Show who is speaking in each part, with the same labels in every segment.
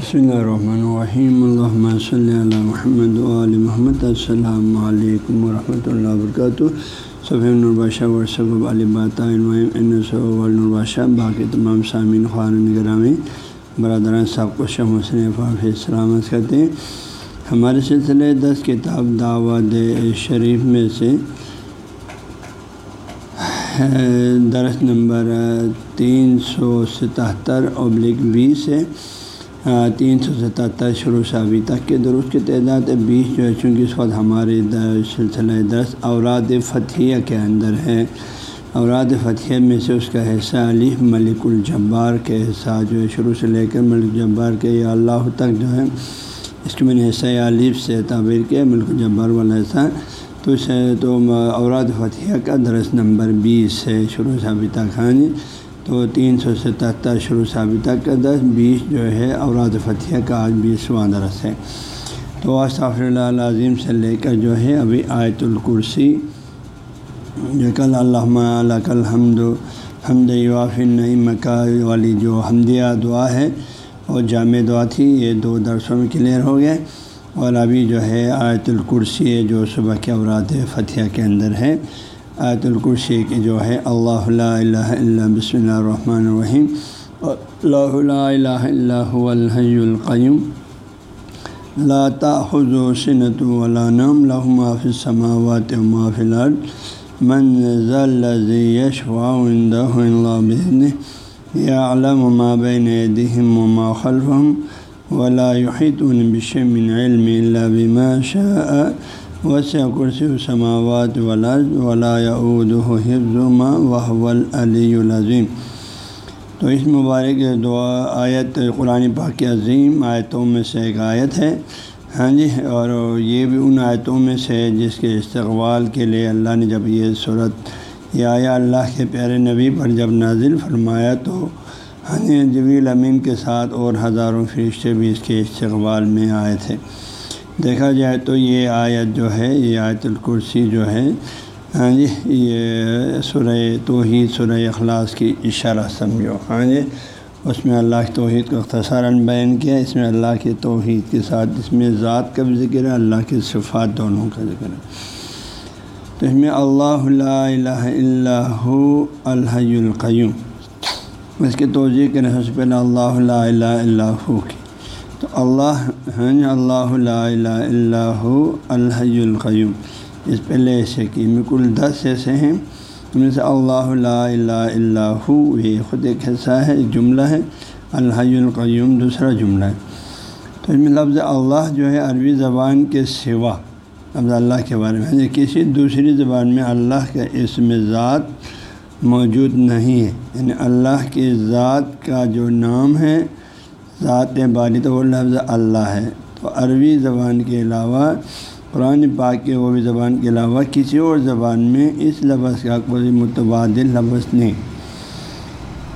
Speaker 1: بسم اللہ الرحمن الرحیم الحمۃ صلی اللہ محمد علیہ محمد السلام علیکم ورحمۃ اللہ وبرکاتہ صبح نرباشہ ورثب الباشہ باقی تمام سامعین خان نگرامی برادران صاحب کو شم حسن سلامت کرتے ہیں ہمارے سلسلے دس کتاب دعوت شریف میں سے درس نمبر تین سو ستہتر ابلک بیس ہے تین سو ستہتر شروع سے ابھی تک کے درست کی تعداد بیس جو ہے، چونکہ اس وقت ہمارے سلسلہ دس اوراد فتحیہ کے اندر ہے۔ اوراد فتحیہ میں سے اس کا حصہ علی ملک الجبار کے حصہ جو ہے، شروع سے لے کر ملک جبار کے یا اللہ تک جو ہے، اس کے میں نے حصہ علیف سے تعبیر کیا، ملک الجبار والا حصہ۔ تو اسے تو اوراد فتحیہ کا درس نمبر بیس ہے، شروع سے ابھی تک ہاں جی تو تین سو ستہتر شروع سے تک کا دس بیس جو ہے اوراد فتح کا آج بیسواں درس ہے۔ تو آصف اللہ عظیم سے لے کر جو ہے ابھی آیت الکرسی، جو کل اللہ کل حمد حمد نئی مکہ والی جو حمدیہ دعا ہے اور جامع دعا تھی، یہ دو درسوں میں کلیئر ہو گئے۔ اور ابھی جو ہے آیت الکرسی ہے جو صبح کے اوراد فتح کے اندر ہے آیت الکرسی کی جو ہے، اللہ الہ الا بسم اللہ الرحمن الرحیم۔ اللہ الہ الا هو الحی القیم لا تأخذ سنة ولا نوم، له ما في السماوات وما في الأرض من ذا الذي يشفع عنده إلا بإذنه يعلم ما بين يديهم وما خلفهم ولا يحيطون بشيء من علم إلا بما شاء۔ وسع کرسی سماوات ولاد ولا حفظ ما وحو العظیم۔ تو اس مبارک دعا آیت قرآن پاک عظیم آیتوں میں سے ایک آیت ہے۔ ہاں جی اور یہ بھی ان آیتوں میں سے جس کے استقبال کے لیے اللہ نے جب یہ صورت یا آیا اللہ کے پیارے نبی پر جب نازل فرمایا تو ہاں جی جبیل امین کے ساتھ اور ہزاروں فرشتے بھی اس کے استقبال میں آئے تھے۔ دیکھا جائے تو یہ آیت جو ہے، یہ آیت الکرسی جو ہے ہاں جی یہ سورہ توحید، سورہ اخلاص کی اشارہ سمجھو۔ ہاں جی اس میں اللہ کی توحید کو اختصاراً بیان کیا، اس میں اللہ کی توحید کے ساتھ، اس میں ذات کا بھی ذکر ہے، اللہ کے صفات دونوں کا ذکر ہے۔ تو اس میں اللہ الہ اللہ الحی القیوم۔ اس کے توجہ کے سب سے پہلے اللہ الہ اللہ کی۔ تو اللہ ہیں اللہ الہ اللہ الحی القیوم۔ اس پہلے ایسے کی میں کل دس ایسے ہیں۔ ان میں سے اللہ الہ اللہ یہ خود ایک حصہ ہے جملہ ہے۔ الحی القیوم دوسرا جملہ ہے۔ تو اس میں لفظ اللہ جو ہے عربی زبان کے سوا، لفظ اللہ کے بارے میں۔ یعنی کسی دوسری زبان میں اللہ کا اسم ذات موجود نہیں ہے۔ یعنی اللہ کی ذات کا جو نام ہے ذات باری تو وہ لفظ اللہ ہے۔ تو عربی زبان کے علاوہ، قرآن پاک کے وہ بھی زبان کے علاوہ کسی اور زبان میں اس لفظ کا کوئی متبادل لفظ نہیں۔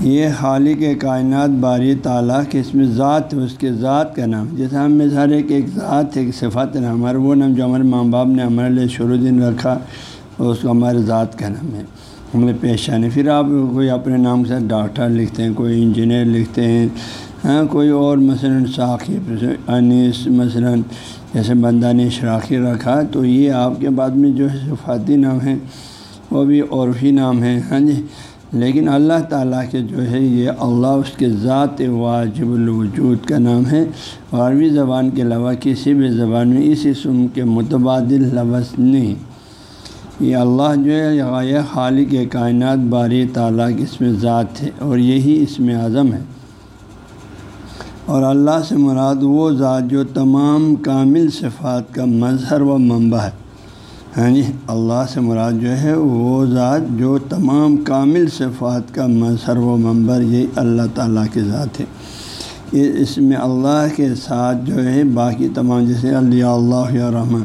Speaker 1: یہ خالق کائنات باری تعالیٰ کے اس میں ذات ہے، اس کے ذات کا نام۔ جیسے ہم میں سارے ایک ایک ذات، ایک صفت ہے، ہمارا وہ نام جو ہمارے ماں باپ نے ہمارے لیے شروع دن رکھا اس کو ہمارے ذات کا نام ہے۔ ہمیں پیش آنے پھر آپ کوئی اپنے نام سے ڈاکٹر لکھتے ہیں، کوئی انجینئر لکھتے ہیں ہاں کوئی اور مثلاً ثاقب انیس مثلاً جیسے بندہ نے شراخی رکھا، تو یہ آپ کے بعد میں جو ہے صفاتی نام ہے، وہ بھی عرفی نام ہے ہاں جی؟ لیکن اللہ تعالیٰ کے جو ہے یہ اللہ اس کے ذات واجب الوجود کا نام ہے۔ عربی زبان کے علاوہ کسی بھی زبان میں اس اسم کے متبادل لفظ نہیں۔ یہ اللہ جو ہے، یہ خالق کائنات باری تعالیٰ کی اس میں ذات ہے اور یہی اس میں اعظم ہے۔ اور اللہ سے مراد وہ ذات جو تمام کامل صفات کا مظہر و منبع ہے۔ ہاں جی اللہ سے مراد جو ہے وہ ذات جو تمام کامل صفات کا مظہر و منبر یہ اللہ تعالیٰ کی ذات ہے۔ یہ اس میں اللہ کے ساتھ جو ہے باقی تمام، جیسے اللہ اللہ یا رحمان،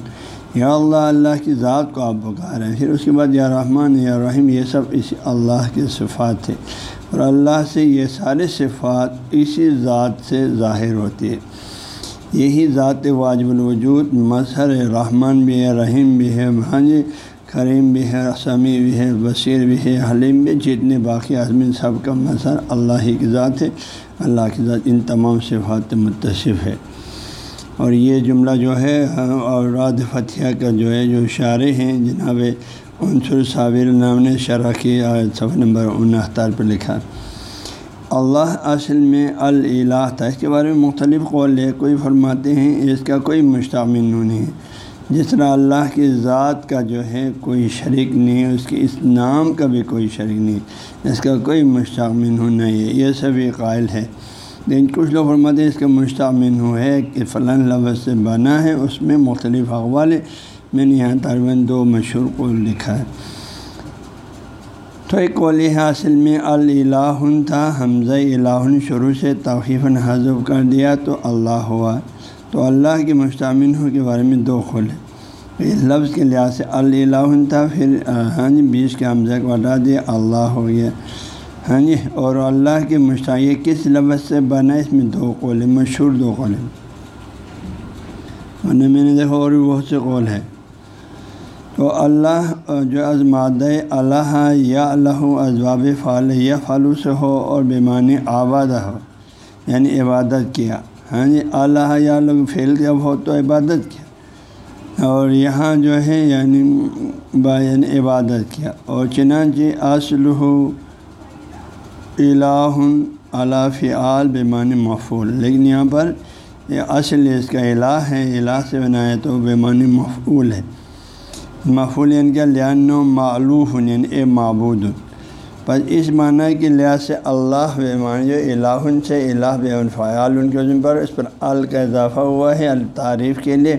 Speaker 1: یا اللہ اللہ کی ذات کو آپ بکا ہیں پھر اس کے بعد یا رحمان یا رحیم، یہ سب اس اللہ کے صفات تھے اور اللہ سے یہ سارے صفات اسی ذات سے ظاہر ہوتی ہے یہی ذات واجب الوجود، مظہر رحمان بھی ہے، رحیم بھی ہے ہاں جی کریم بھی ہے، سمیع بھی ہے، بصیر بھی ہے، حلیم بھی جتنے باقی آدمی سب کا مظہر اللہ ہی کی ذات ہے۔ اللہ کی ذات ان تمام صفات متصف ہے۔ اور یہ جملہ جو ہے، اوراد فتح کا جو ہے، جو اشارے ہیں جناب عنصر صابر نام نے شرح کی صفحہ نمبر انہتر پہ لکھا۔ اللہ اصل میں اللہ تھا اس کے بارے میں مختلف قول ہے، کوئی فرماتے ہیں اس کا کوئی مشتمل نہیں ہے۔ جس طرح اللہ کی ذات کا جو ہے کوئی شریک نہیں، اس کے اس نام کا بھی کوئی شریک نہیں، اس کا کوئی مشتمل نہیں ہے۔ یہ سبھی قائل ہے۔ لیکن کچھ لوگ فرماتے ہیں اس کا مشتمل ہو ہے کہ فلاں لفظ سے بنا ہے، اس میں مختلف اقوال ہے میں نے یہاں طالباً دو مشہور قول لکھا ہے۔ تو ایک قولی حاصل میں اللہ تھا، حمزہ الہ شروع سے توحیف حضب کر دیا تو اللہ ہوا۔ تو اللہ کے مشتمل ہو کے بارے میں دو قول ہے اس لفظ کے لحاظ سے اللہ تھا، پھر ہاں جی بیس کے حمزہ کو ہٹا دیا، اللہ ہو گیا۔ ہاں جی اور اللہ کے مشتاق کس لفظ سے بنا اس میں دو قول مشہور دو قول ورنہ میں نے دیکھا اور بھی بہت سے قول ہے تو اللہ جو از مادہ اللہ یا اللہ ازباب فال یا فالو سے ہو اور بیمانی آباد ہو یعنی عبادت کیا۔ ہاں جی اللہ یا لوگ فیل جب ہو تو عبادت کیا۔ اور یہاں جو ہے یعنی با یعنی عبادت کیا۔ اور چنانچہ اصل ہو الہ علا فعال بیمانی مفول لیکن یہاں پر یہ اصل اس کا الہ ہے، الہ سے بنایا تو بیمانی مفعول ہے۔ مفول یعنی کیا لان معلوف یعنی اے معبود۔ بس اس معنی کے لحاظ سے اللہ بیمان جو الہ سے الہ بے فعال ان کے وزن پر اس پر ال کا اضافہ ہوا ہے التعریف کے لیے۔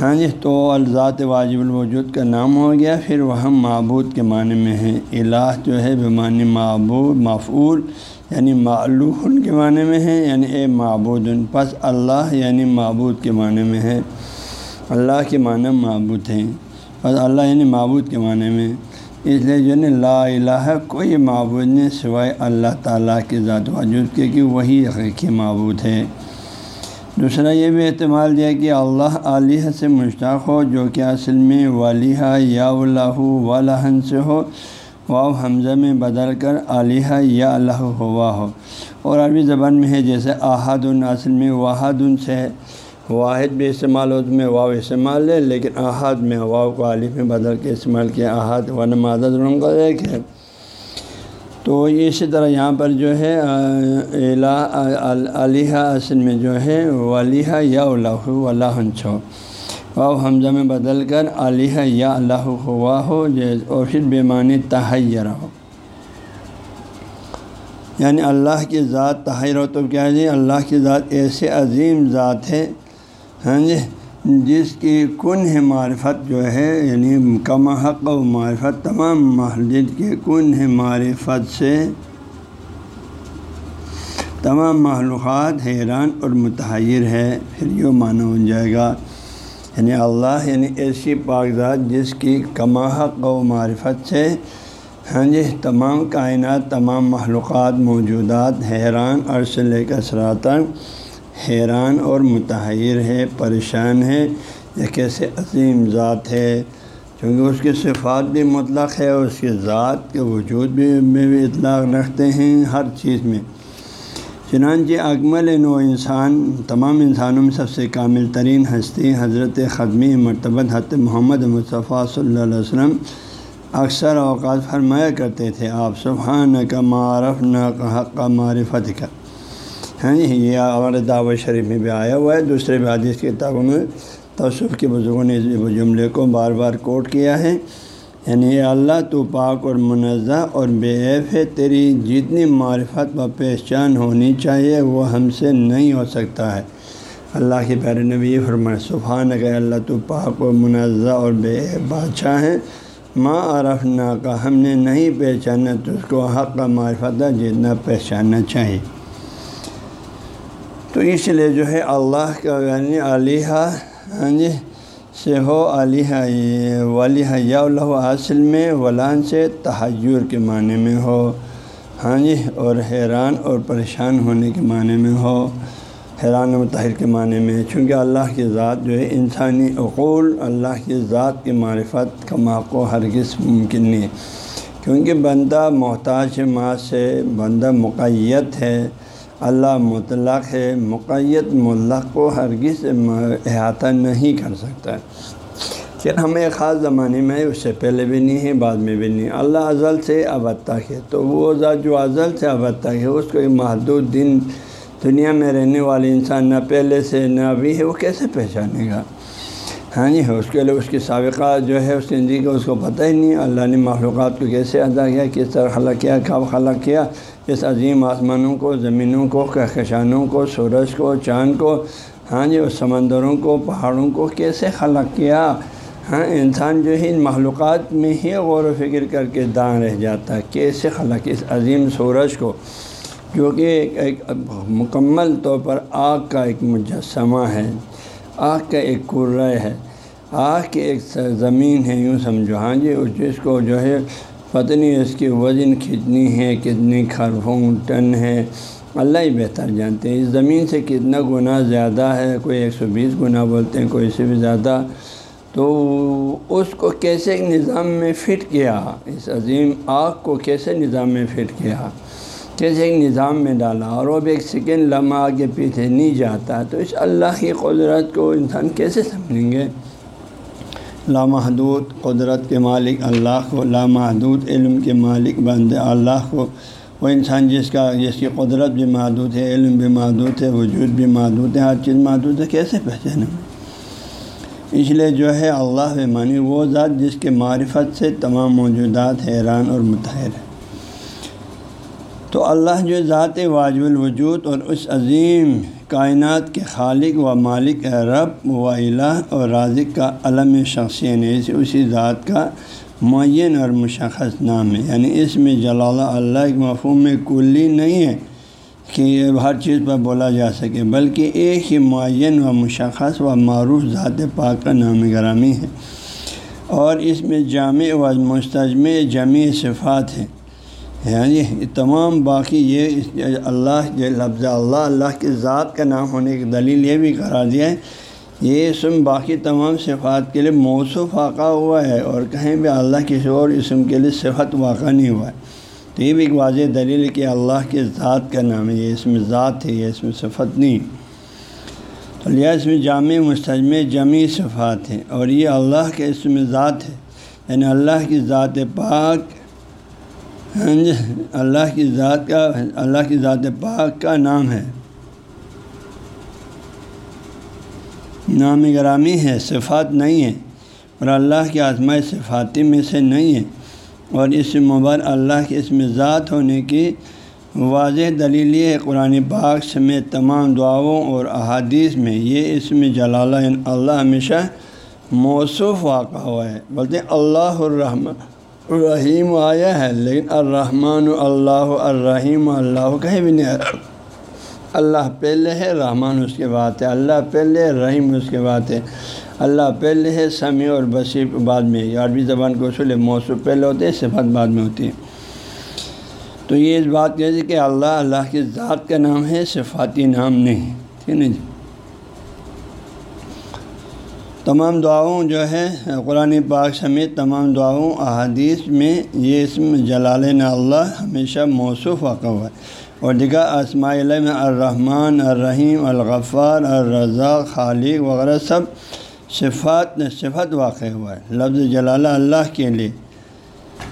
Speaker 1: ہاں جی تو الذات واجب الوجود کا نام ہو گیا، پھر وہ معبود کے معنی میں ہے الہ جو ہے بیمانی معبود معفول یعنی معلوح کے معنی میں ہے یعنی اے معبود پس اللہ یعنی معبود کے معنی میں ہے۔ اللہ کے معنی معبود ہیں۔ بس اللہ یعنی معبود کے معنی میں۔ اس لیے جو ہے لا الہ کوئی معبود نہیں سوائے اللہ تعالیٰ کے ذات وجود کے، کہ وہی حقیقی معبود ہے۔ دوسرا یہ بھی احتمال دیا کہ اللہ علیہ سے مشتاق ہو، جو کہ اصل میں والیہ یا اللہ والن سے ہو۔ واؤ حمزہ میں بدل کر علیہ یا اللہ ہوا ہو۔ اور عربی زبان میں ہے جیسے احد اصل میں واحد سے۔ ہے واحد بھی استعمال ہو تو میں واؤ استعمال ہے لیکن احاد میں واؤ کو عالف میں بدل کے استعمال کیا، احاد و نماز کا ایک ہے۔ تو اسی طرح یہاں پر جو ہے علیہ اصل میں جو ہے ولیہ یا اللہ اللہ چھو واؤ حمزہ میں بدل کر علیہ یا اللہ ہوا ہو اور پھر بیمانی تحیر ہو۔ یعنی اللہ کی ذات تحیر ہو تو کیا جی اللہ کی ذات ایسے عظیم ذات ہے ہاں جی جس کی کن ہے معرفت جو ہے یعنی کم حق و معرفت تمام محدود کے کن ہے معرفت سے تمام معلومات حیران اور متحر ہے، پھر یہ معنی ہو جائے گا۔ یعنی اللہ یعنی ایسی کاغذات جس کی کما حق و معرفت سے ہاں جی تمام کائنات، تمام معلومات موجودات حیران اور سے لے کر سراتن حیران اور متحر ہے، پریشان ہے، یہ کیسے عظیم ذات ہے؟ کیونکہ اس کے صفات بھی مطلق ہے اور اس کے ذات کے وجود بھی میں بھی اطلاق رکھتے ہیں ہر چیز میں۔ چنانچہ اکمل نو انسان، تمام انسانوں میں سب سے کامل ترین ہستی حضرت خدمی مرتبہ حت محمد مصطفیٰ صلی اللہ علیہ وسلم اکثر اوقات فرمایا کرتے تھے، آپ سبحان کا معرف نہ حق کا معرفت کا ہیں یہ ہمارے دعوت شریف میں بھی آیا ہوا ہے۔ دوسرے بھی حدیث کی کتابوں میں تصف کے بزرگوں نے اس جملے کو بار بار کوٹ کیا ہے۔ یعنی اللہ، تو پاک اور منزہ اور بے عیف ہے۔ تیری جتنی معرفت و پہچان ہونی چاہیے، وہ ہم سے نہیں ہو سکتا ہے۔ اللہ کے پیارے نبی فرمائے سبحان کہ اللہ تو پاک و منزہ اور بے عیب بادشاہ ہیں۔ ماں عرف نا کا ہم نے نہیں پہچانا، تو اس کو حق کا معرفت جتنا پہچاننا چاہیے۔ تو اس لیے جو ہے اللہ کا یعنی علیہ ہاں جی یعنی سے ہو علیہ ولیہ یا اللہ حاصل میں ولان سے تحجر کے معنی میں ہو ہاں جی اور حیران اور پریشان ہونے کے معنی میں ہو، حیران و متحر کے معنی میں، چونکہ اللہ کی ذات جو ہے انسانی عقول، اللہ کی ذات کی معرفت کا موقع ہرگز ممکن نہیں ہے کیونکہ بندہ محتاج ماں سے بندہ مقیت ہے اللہ مطلق ہے مقیت ملق کو ہرگز احاطہ نہیں کر سکتا۔ پھر ہمیں ایک خاص زمانے میں اس سے پہلے بھی نہیں ہے بعد میں بھی نہیں۔ اللہ ازل سے ابد تک ہے۔ تو وہ ذات جو ازل سے ابد تک ہے، اس کو ایک محدود دن دنیا میں رہنے والے انسان نہ پہلے سے نہ ابھی ہے، وہ کیسے پہچانے گا؟ ہاں جی اس کے لیے اس کی سابقہ جو ہے، اس زندگی کا، اس کو پتہ ہی نہیں۔ اللہ نے معلومات کو کیسے ادا کیا، کس طرح خلق کیا، کب خلق کیا اس عظیم آسمانوں کو، زمینوں کو کہکشانوں کو، سورج کو، چاند کو ہاں جی اس سمندروں کو، پہاڑوں کو کیسے خلق کیا؟ ہاں انسان جو ہے، ان معلومات میں ہی غور و فکر کر کے دان رہ جاتا ہے، کیسے خلق اس عظیم سورج کو؟ جو کہ ایک مکمل طور پر آگ کا ایک مجسمہ ہے، آگ کا ایک کرہ ہے، آگ کی ایک زمین ہے، یوں سمجھو۔ ہاں جی اس جس کو جو ہے پتنی اس کی وزن کتنی ہے، کتنی خرفوں ٹن ہے۔ اللہ ہی بہتر جانتے ہیں۔ اس زمین سے کتنا گنا زیادہ ہے، کوئی ایک سو بیس گنا بولتے ہیں، کوئی سے بھی زیادہ۔ تو اس کو کیسے ایک نظام میں فٹ کیا؟ اس عظیم آگ کو کیسے نظام میں فٹ کیا؟ کیسے ایک نظام میں ڈالا؟ اور وہ بھی ایک سیکنڈ لمحہ آگے پیچھے نہیں جاتا۔ تو اس اللہ کی قدرت کو انسان کیسے سمجھیں گے؟ لامحدود، قدرت کے مالک اللہ کو، لامحدود علم کے مالک بند اللہ کو۔ وہ انسان جس کا، جس کی قدرت بھی محدود ہے، علم بھی محدود ہے، وجود بھی محدود ہے، ہر چیز محدود ہے، کیسے پہچانے؟ اس لیے جو ہے، اللہ مانی وہ ذات جس کے معرفت سے تمام موجودات حیران اور متحر ہے تو اللہ جو ذات واجب الوجود اور اس عظیم کائنات کے خالق و مالک رب و الہ اور رازق کا علم شخصین یعنی ہے اسی ذات کا معین اور مشخص نام ہے۔ یعنی اس میں جلال اللہ کے مفہوم میں کلی نہیں ہے کہ ہر چیز پر بولا جا سکے، بلکہ ایک ہی معین و مشخص و معروف ذات پاک کا نام گرامی ہے۔ اور اس میں جامع و مستجم جمع صفات ہیں۔ یعنی تمام باقی یہ اللہ جو لفظ اللہ اللہ کی ذات کا نام ہونے کی دلیل یہ بھی کرا دیا ہے۔ یہ اسم باقی تمام صفات کے لیے موصف واقع ہوا ہے اور کہیں بھی اللہ کسی اور اسم کے لیے صفت واقع نہیں ہوا ہے۔ تو یہ بھی ایک واضح دلیل کہ اللہ کے ذات کا نام ہے۔ یہ اس میں ذات ہے، یہ اس میں صفت نہیں۔ تو لیا اس میں جامع مستجم جمی صفات ہیں اور یہ اللہ کے اس میں ذات ہے۔ یعنی اللہ کی ذات پاک ہاں جی اللہ کی ذات کا، اللہ کی ذات پاک کا نام ہے۔ نام گرامی ہے، صفات نہیں ہے اور اللہ کی آزمائے صفاتی میں سے نہیں ہے اور اس مبر اللہ کے اس میں ذات ہونے کی واضح دلیل یہ ہے، قرآن پاک سمیت تمام دعاؤں اور احادیث میں یہ اس میں جلالہ یعنی اللہ ہمیشہ موصوف واقع ہوا ہے۔ بولتے اللہ الرحمن الرحیم آیا ہے، لیکن الرحمن اللہ، الرحیم اللہ کہیں بھی نہیں اللہ پہلے ہے، رحمان اس کے بعد ہے۔ اللہ پہلے رحیم اس کے بعد ہے۔ اللہ پہلے ہے، سمیع اور بصیر بعد میں عربی زبان کو اصول موصوف پہلے ہوتے ہیں صفت بعد میں ہوتی ہے تو یہ اس بات کہتے کہ اللہ اللہ کی ذات کا نام ہے، صفاتی نام نہیں ٹھیک ہے نا جی؟ تمام دعاؤں جو ہے قرآن پاک سمیت تمام دعاؤں، احادیث میں یہ اسم جلال اللہ ہمیشہ موصوف واقع ہوا ہے۔ اور دیگر اسماء میں الرحمن، الرحیم، الغفار الرضا خالق وغیرہ سب صفات، صفت واقع ہوا ہے۔ لفظ جلالہ اللہ کے لیے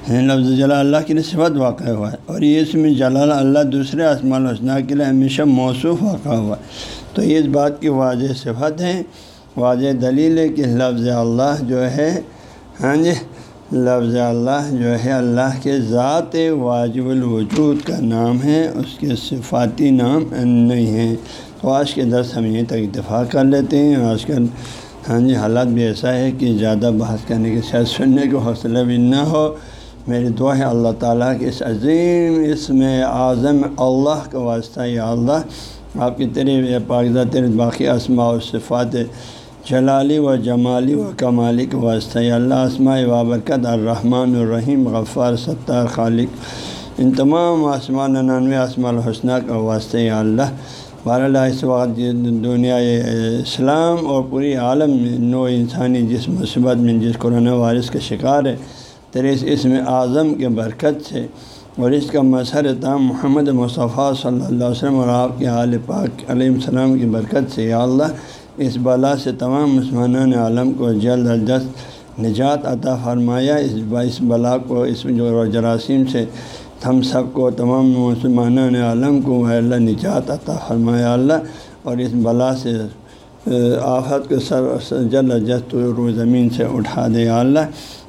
Speaker 1: یعنی لفظ جلال اللہ کے لیے صفت واقع ہوا ہے۔ اور یہ اس میں جلال اللہ دوسرے اسماع الحسنہ کے لیے ہمیشہ موصوف واقع ہوا ہے۔ تو یہ اس بات کی واضح صفت ہے واضح دلیل ہے کہ لفظ اللہ جو ہے ہاں جی لفظ اللہ جو ہے اللہ کے ذات واجب الوجود کا نام ہے، اس کے صفاتی نام نہیں ہے تو آج کے درس ہم یہیں تک اتفاق کر لیتے ہیں۔ آج کل ہاں جی حالات بھی ایسا ہے کہ زیادہ بحث کرنے کے شاید سننے کو حوصلہ بھی نہ ہو۔ میری دعا ہے اللہ تعالیٰ کے اس عظیم اس میں اعظم اللہ کا واسطہ، یا اللہ، آپ کی تیرے پاکزہ تیرے باقی اسماء و صفات جلالی و جمالی و کمالی کے واسطہ اللہ اسماء وابرکت الرحمن الرحیم، غفار، ستار، خالق، ان تمام آسمان ننانوے اسماء الحسنہ کا واسطہ اللہ، بہرحال اس وقت دنیا اسلام اور پوری عالم میں نو انسانی جس مصیبت میں جس کرونا وائرس کا شکار ہے، تیرے اس اسم اعظم کے برکت سے اور اس کا مظہر تام محمد مصطفیٰ صلی اللہ علیہ وسلم اور آپ کے عال پاک علیہ السلام کی برکت سے یا اللہ اس بلا سے تمام مسلمان عالم کو جلد از جلد نجات عطا فرمایا۔ اس اس بلا کو اس جو جراثیم سے ہم سب کو تمام مسلمان عالم کو اللہ نجات عطا فرمایا۔ اللہ اور اس بلا سے، آفت کو سر جلد جلد رو زمین سے اٹھا دے۔ اللہ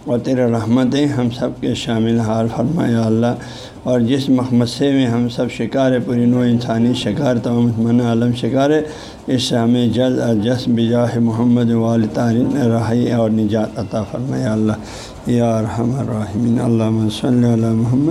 Speaker 1: اور تیرے رحمتیں ہم سب کے شامل حال فرمایا اللہ۔ اور جس مخمصے میں ہم سب شکار پوری نو انسانی شکار، تمام من عالم شکار ہے اس سے ہمیں جلد اور جس بجاہ محمد والطارن رہائی اور نجات عطا فرمایا اللہ۔ یا رحم الرحمین اللہ صلی اللہ محمد۔